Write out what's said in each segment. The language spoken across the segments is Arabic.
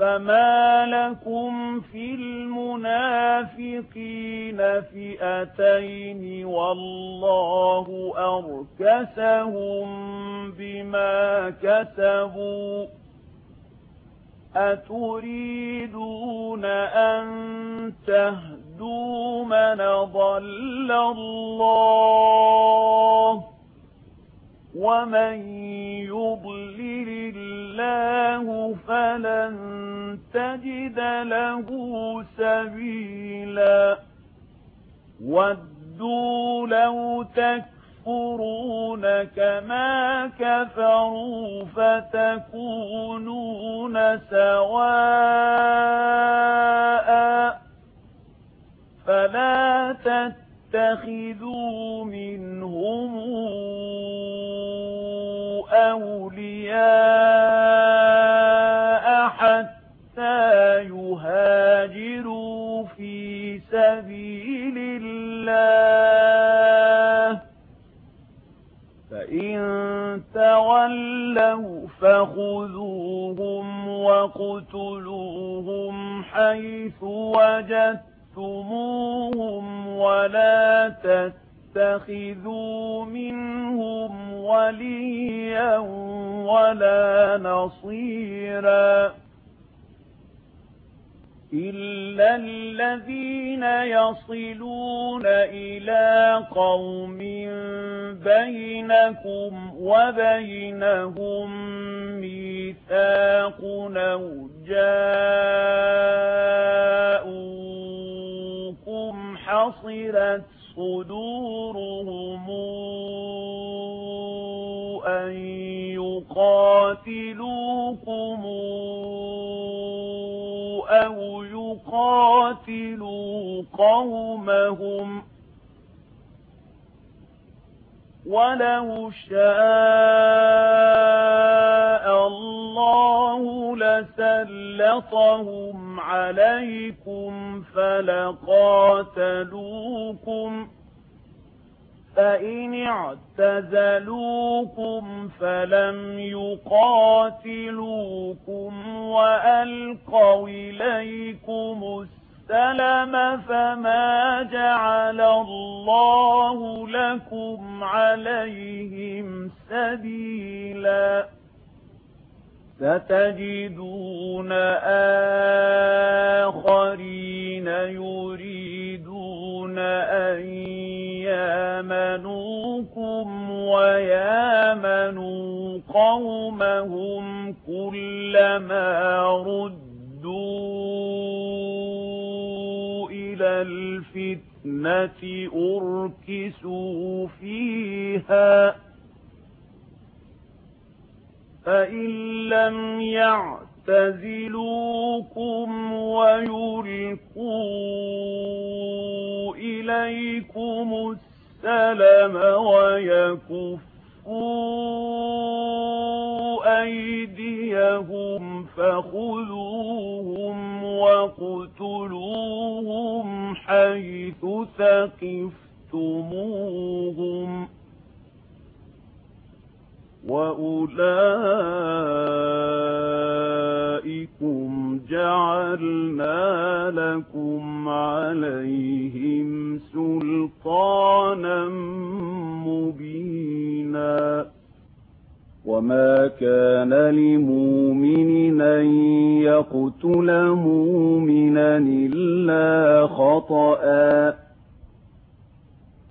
فما لكم في المنافقين فئتين والله أركسهم بما كسبوا أتريدون أن تهدوا من ضل الله ومن يضلل الله فلن تجد له سبيلا ودوا لو تكفرون كما كفروا فتكونون سواء فلا تتخذوا منهم أولياء حتى يهاجروا في سبيل الله. فإن تولوا فخذوهم وقتلوهم حيث وجدتموهم ولا تتخذوا منهم وليا ولا نصيرا إلا الذين يصلون إلى قوم بينكم وبينهم ميثاق لو جاءوكم حصرت صدورهم أن يقاتلوكم أو يقاتلوا قومهم ولو شاء الله سلطهم عليكم فلقاتلوكم فإن اعتزلوكم فلم يقاتلوكم وألقوا إليكم السلم فما جعل الله لكم عليهم سبيلاً ستجدون آخرين يريدون أن يامنوكم ويامنوا قومهم كلما ردوا إلى الفتنة أركسوا فيها فإن لم يعتزلوكم ويلقوا إليكم السلم ويكفوا أيديهم فخذوهم واقتلوهم حيث ثقفتموهم وَأُولَٰئِكُمْ جَعَلْنَا لَكُمْ عَلَيْهِمْ سُلْطَانًا مُّبِينًا وَمَا كَانَ لِمُؤْمِنٍ أَن يَقْتُلَ مُؤْمِنًا إِلَّا خَطَأً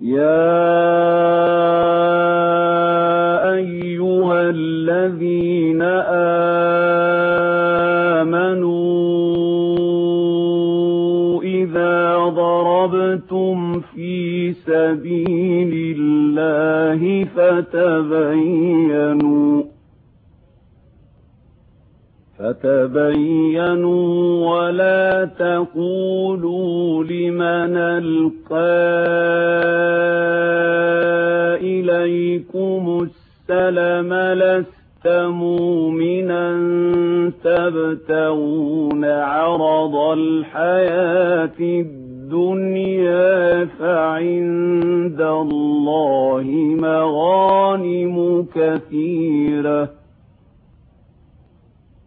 يا أيها الذين آمنوا إذا ضربتم في سبيل الله فتبينوا فتبينوا ولا تقولوا لمن ألقى إليكم السلم لست مؤمنا تبتغون عرض الحياة الدنيا فعند الله مغانم كثيرة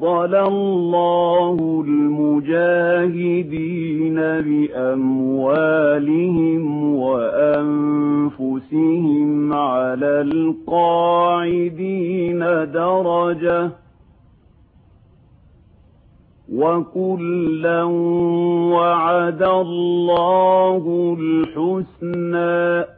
فَضَّلَ اللَّهُ الْمُجَاهِدِينَ بِأَمْوَالِهِمْ وَأَنفُسِهِمْ عَلَى الْقَاعِدِينَ دَرَجَةً وَكُلًّا وَعَدَ اللَّهُ الْحُسْنَى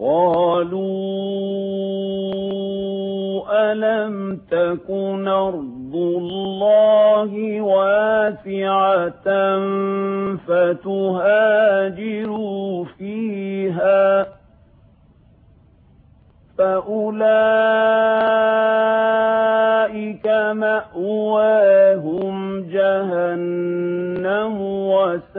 قَالُوا أَلَمْ تَكُنْ أَرْضُ اللَّهِ وَاسِعَةً فَتُهَاجِرُوا فِيهَا فَأُولَئِكَ مَأْوَاهُمْ جَهَنَّمُ وَسَاءَتْ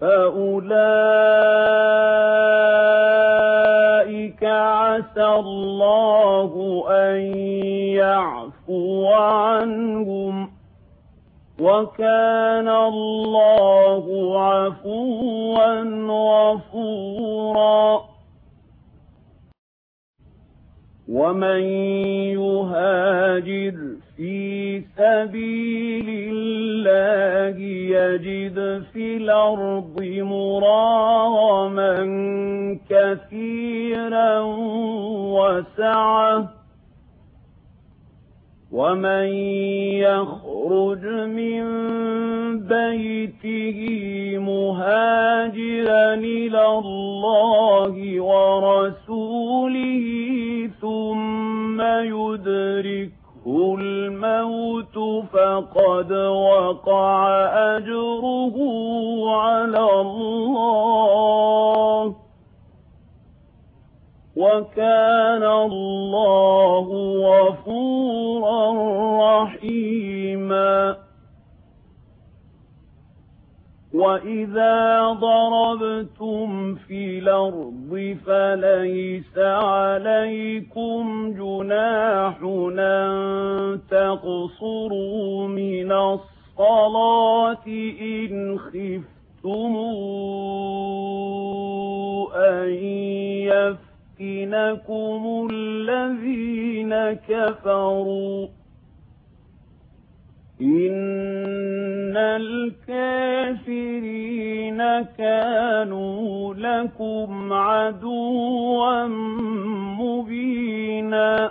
فَأُولَٰئِكَ عَسَى اللَّهُ أَن يَعْفُوَ عَنْهُمْ ۚ وَكَانَ اللَّهُ عَفُوًّا غَفُورًا وَمَن يُهَاجِرْ في سبيل الله يجد في الأرض مراما كثيرا وسعة ومن يخرج من بيته مهاجرا إلى الله ورسوله ثم يدرك الموت فقد وقع أجره على الله. وكان الله غفورا رحيما. وَإِذَا ضَرَبْتُمْ فِي الْأَرْضِ فَلَيْسَ عَلَيْكُمْ جُنَاحٌ أَن تقصروا من الصلاة إن خفتم أن يفتنكم الذين كفروا إن الكافرين كانوا لكم عدوا مبينا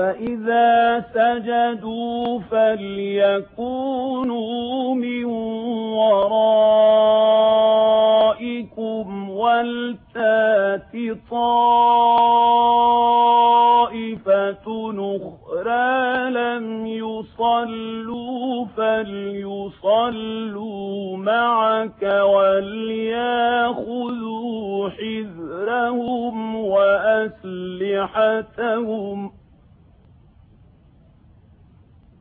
فإذا سجدوا فليكونوا من ورائكم ولتات طائفة أُخْرَى لم يصلوا فليصلوا معك ولياخذوا حذرهم وأسلحتهم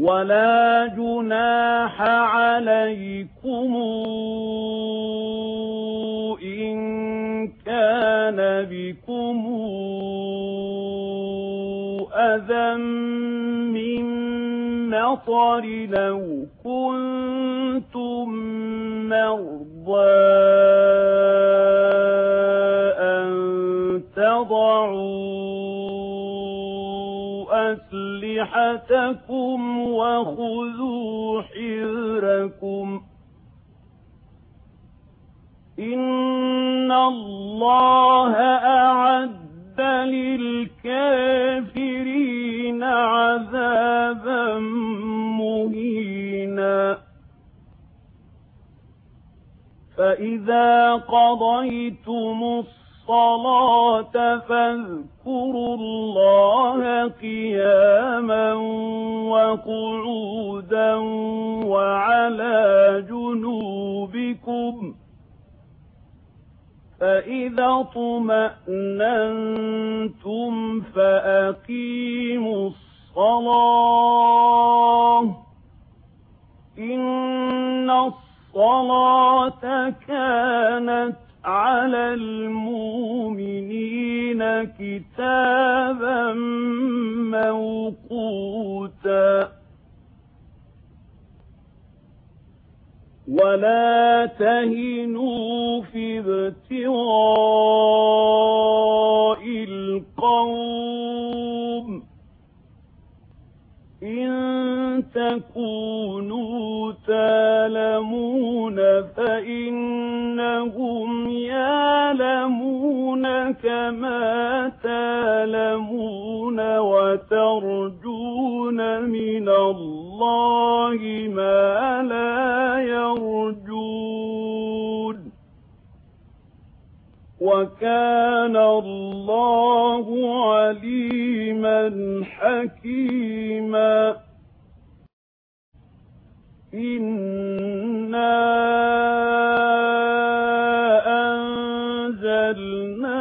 ولا جناح عليكم إن كان بكم أذى من مطر لو كنتم مرضى أن تضعون أسلحتكم وخذوا حذركم إن الله أعد للكافرين عذابا مهينا فإذا قضيتم الصلاة الصلاة فاذكروا الله قياما وقعودا وعلى جنوبكم فإذا طمأننتم فأقيموا الصلاة إن الصلاة كانت على المؤمنين كتابا موقوتا ولا تهنوا في ابتغاء القوم إن تكونوا تالمون فإنهم يالمون كما تالمون وترجون من الله ما لا يرجون وَكَانَ اللَّهُ عَلِيمًا حَكِيمًا إِنَّا أَنزَلْنَا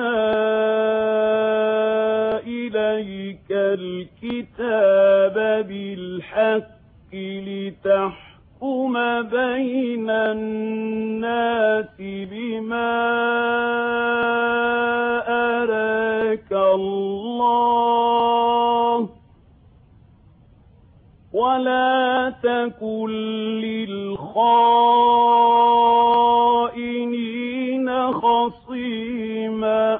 إِلَيْكَ الْكِتَابَ بِالْحَقِّ لِتَحْكُمَ يحكم بين الناس بما أراك الله ولا تكن للخائنين خصيما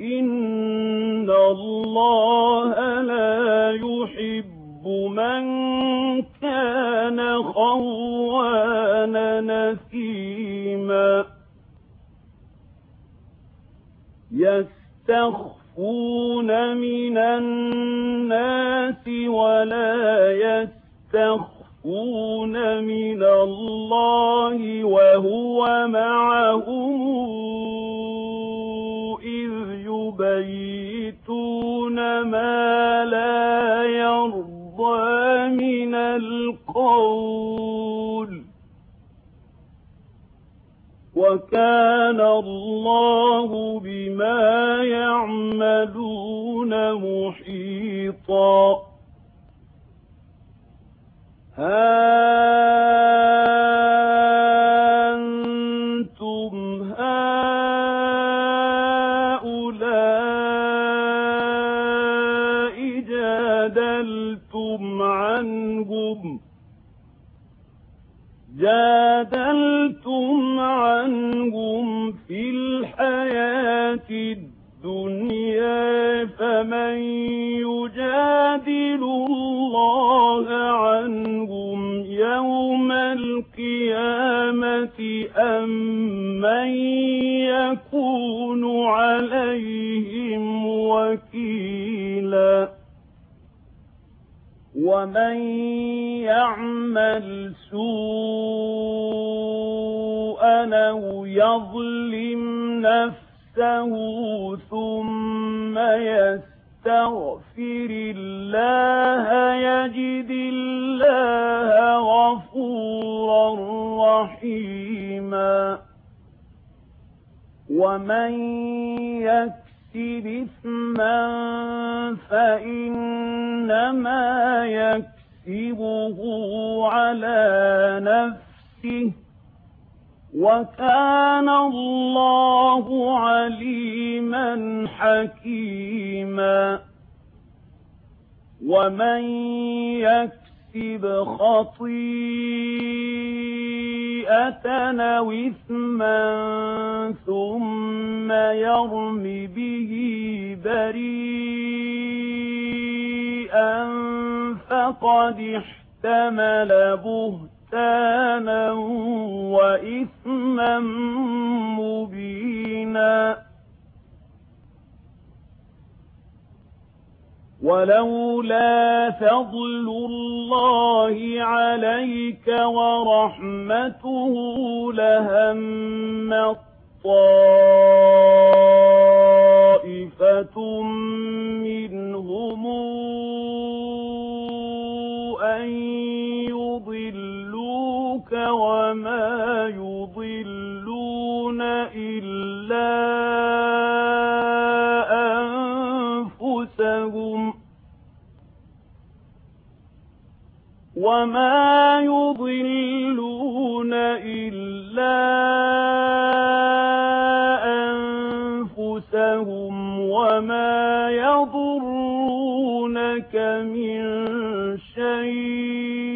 إِنَّ اللَّهَ لَا يُحِبُّ مَن كَانَ خَوَّانًا نَثِيمًا يَسْتَخْفُونَ مِنَ النَّاسِ وَلَا يَسْتَخْفُونَ مِنَ اللَّهِ وَهُوَ مَعَهُمْ يبيتون ما لا يرضى من القول وكان الله بما يعملون محيطا ها جادلتم عنهم في الحياة الدنيا فمن يجادل الله عنهم يوم القيامة أم من يكون عليهم وكيل ومن يعمل سوءا أو يظلم نفسه ثم يستغفر الله يجد الله غفورا رحيما ومن يكفر يكسب إثما فإنما يكسبه على نفسه وكان الله عليما حكيما ومن يكسب تكسب خَطِيئَةً أَوْ إِثْمًا ثُمَّ يَرْمِ بِهِ بَرِيئًا فَقَدِ احْتَمَلَ بُهْتَانًا وَإِثْمًا مُبِينًا ولولا فضل الله عليك ورحمته لهم طائفة منهم أن يضلوك وما يضلون إلا وما يضلون إلا أنفسهم وما يضرونك من شيء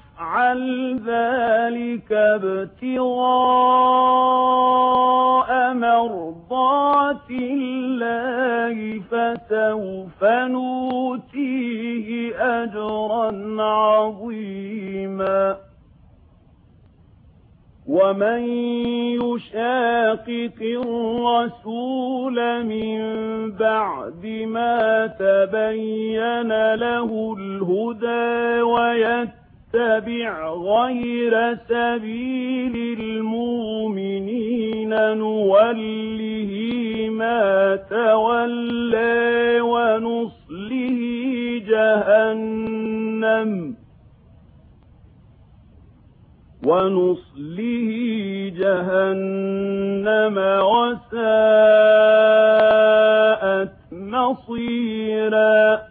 يفعل ذلك ابتغاء مرضات الله فسوف نوتيه أجرا عظيما. ومن يشاقق الرسول من بعد ما تبين له الهدى ويتبع اتبع غير سبيل المؤمنين نوله ما تولى ونصله جهنم ونصله جهنم وساءت مصيراً.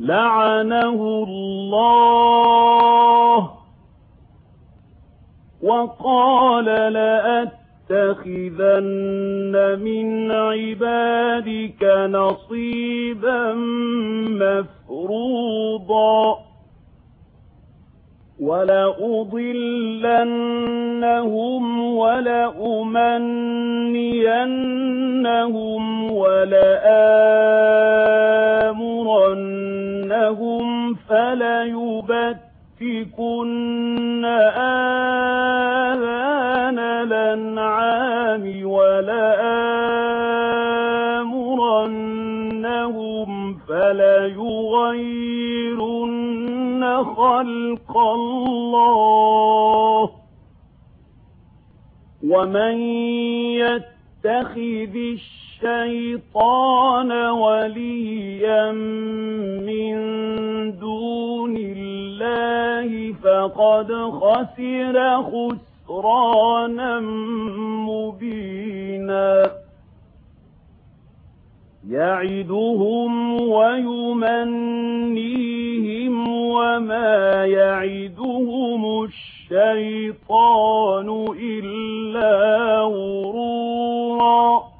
لعنه الله وقال لأتخذن من عبادك نصيبا مفروضا ولأضلنهم ولأمنينهم ولآلهم لَيُبْصِرَنَّهُمْ فَلَيُبَتِّكُنَّ آذَانَ الْأَنْعَامِ وَلَآمُرَنَّهُمْ فَلَيُغَيِّرُنَّ خَلْقَ اللَّهِ وَمَن يَتَّخِذِ الشَّيْطَانَ الشيطان وليا من دون الله فقد خسر خسرانا مبينا. يعدهم ويمنيهم وما يعدهم الشيطان إلا غرورا.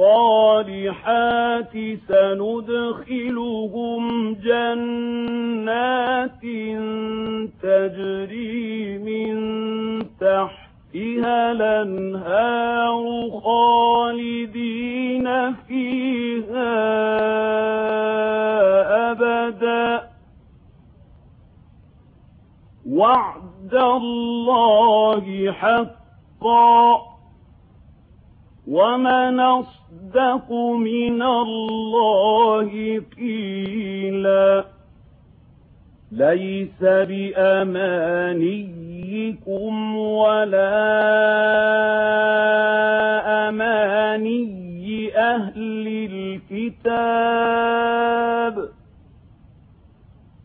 الصالحات سندخلهم جنات تجري من تحتها الانهار خالدين فيها أبدا وعد الله حقا ومن الصالحات أَصْدَقُ مِنَ اللَّهِ قِيلًا. لَيْسَ بِأَمَانِيِّكُمْ وَلَا أَمَانِيِّ أَهْلِ الْكِتَابِ.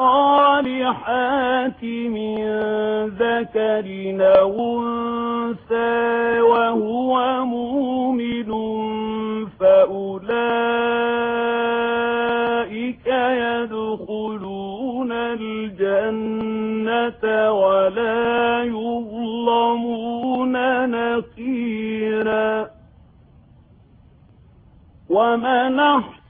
الصالحات من ذكر أنثى وهو مؤمن فأولئك يدخلون الجنة ولا يظلمون نقيرا ومن أحسن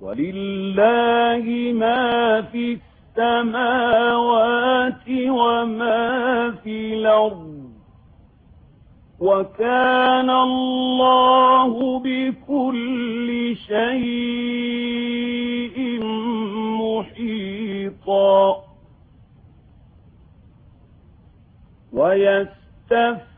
ولله ما في السماوات وما في الأرض وكان الله بكل شيء محيطا ويستفر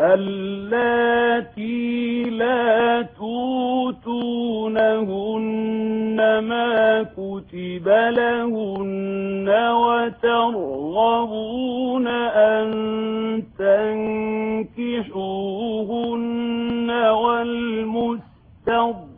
اللاتي لا توتونهن ما كتب لهن وترغبون أن تنكحوهن والمستضعفين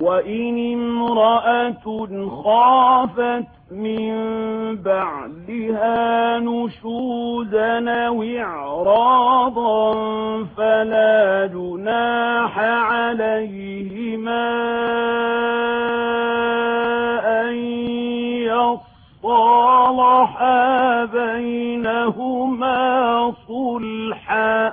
وَإِنِ امْرَأَةٌ خَافَتْ مِنْ بَعْدِهَا نُشُوزًا وَإِعْرَاضًا فَلَا جُنَاحَ عَلَيْهِمَا أَنْ يَصَّالَحَا بَيْنَهُمَا صُلْحًا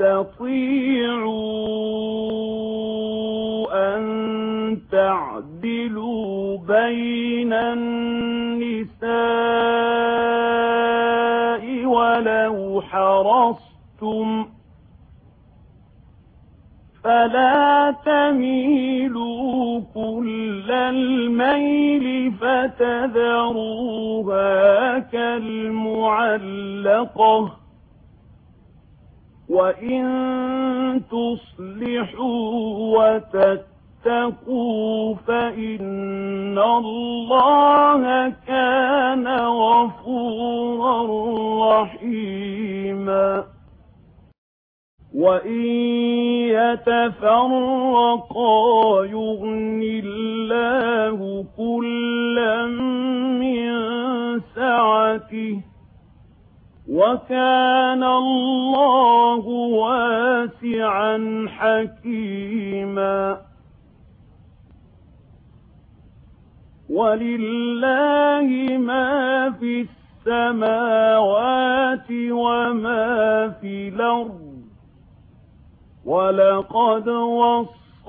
تَسْتَطِيعُوا أَن تَعْدِلُوا بَيْنَ النِّسَاءِ وَلَوْ حَرَصْتُمْ فَلَا تَمِيلُوا كُلَّ الْمَيْلِ فَتَذَرُوهَا كَالْمُعَلَّقَةِ وَإِن تُصْلِحُوا وَتَتَّقُوا فَإِنَّ اللَّهَ كَانَ غَفُورًا رَّحِيمًا وَإِن يَتَفَرَّقَا يُغْنِ اللَّهُ كُلًّا مِّن سَعَتِهِ وَكَانَ اللَّهُ وَاسِعًا حَكِيمًا وَلِلَّهِ مَا فِي السَّمَاوَاتِ وَمَا فِي الْأَرْضِ وَلَقَدْ وصل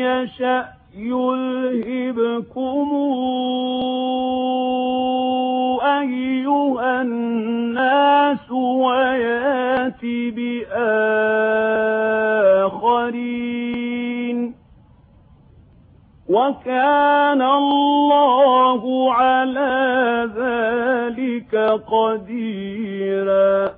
يشأ يلهبكم أيها الناس وياتي بآخرين وكان الله على ذلك قديراً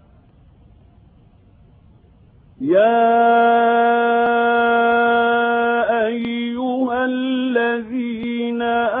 يا أيها الذين آمنوا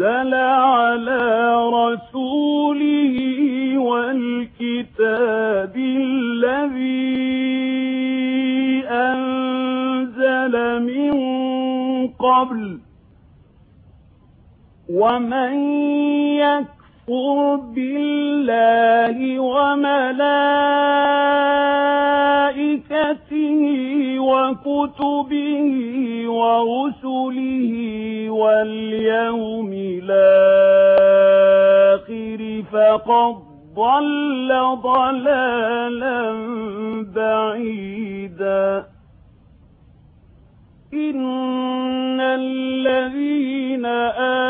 نزل على رسوله والكتاب الذي أنزل من قبل ومن يكتب بالله وملائكته وكتبه ورسله واليوم الآخر فقد ضل ضلالا بعيدا. إن الذين آمنوا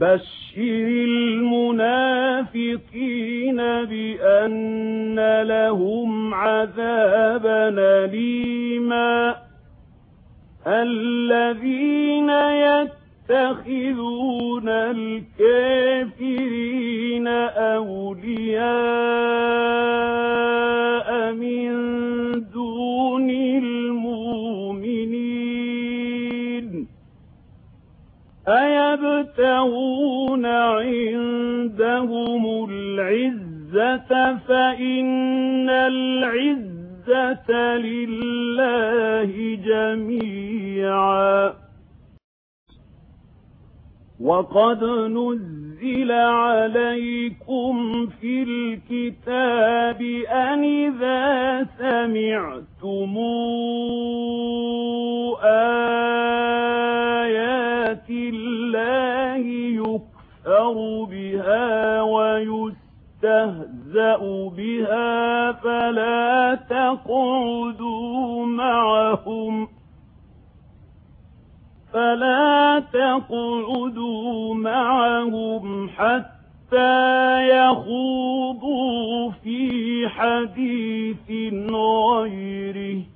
بشر المنافقين بأن لهم عذابا ليما الذين يتخذون الكافرين أولياء من دون المنافقين أيبتغون عندهم العزة فإن العزة لله جميعا. وقد نزل عليكم في الكتاب أن إذا سمعتم آه يُكَفَّرُ بِهَا وَيُسْتَهْزَأُ بِهَا فَلَا تَقْعُدُوا مَعَهُمْ فَلَا تَقْعُدُوا مَعَهُمْ حَتَّى يَخُوضُوا فِي حَدِيثٍ غَيْرِهِ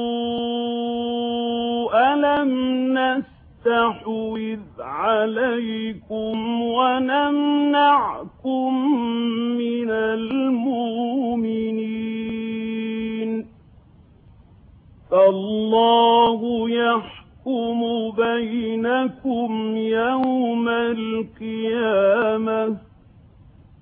أَمْ نَسْتَحْوِذْ عَلَيْكُمْ وَنَمْنَعْكُمْ مِنَ الْمُؤْمِنِينَ فَاللَّهُ يَحْكُمُ بَيْنَكُمْ يَوْمَ الْقِيَامَةِ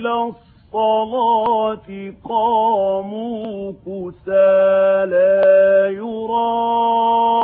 إلى الصلاة قاموا كسالى يراءون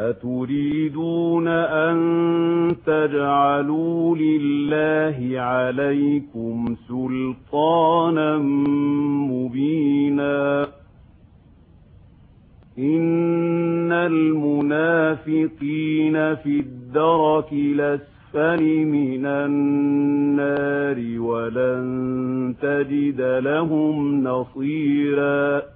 أتريدون أن تجعلوا لله عليكم سلطانا مبينا إن المنافقين في الدرك لسفل من النار ولن تجد لهم نصيراً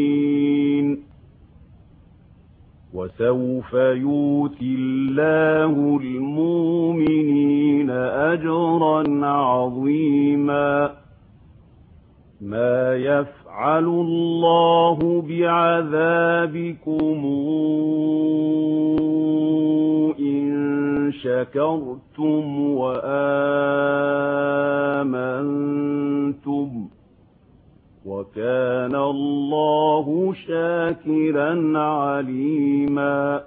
وسوف يوتي الله المؤمنين أجرا عظيما. ما يفعل الله بعذابكم إن شكرتم وآمنتم. وَكَانَ اللَّهُ شَاكِرًا عَلِيمًا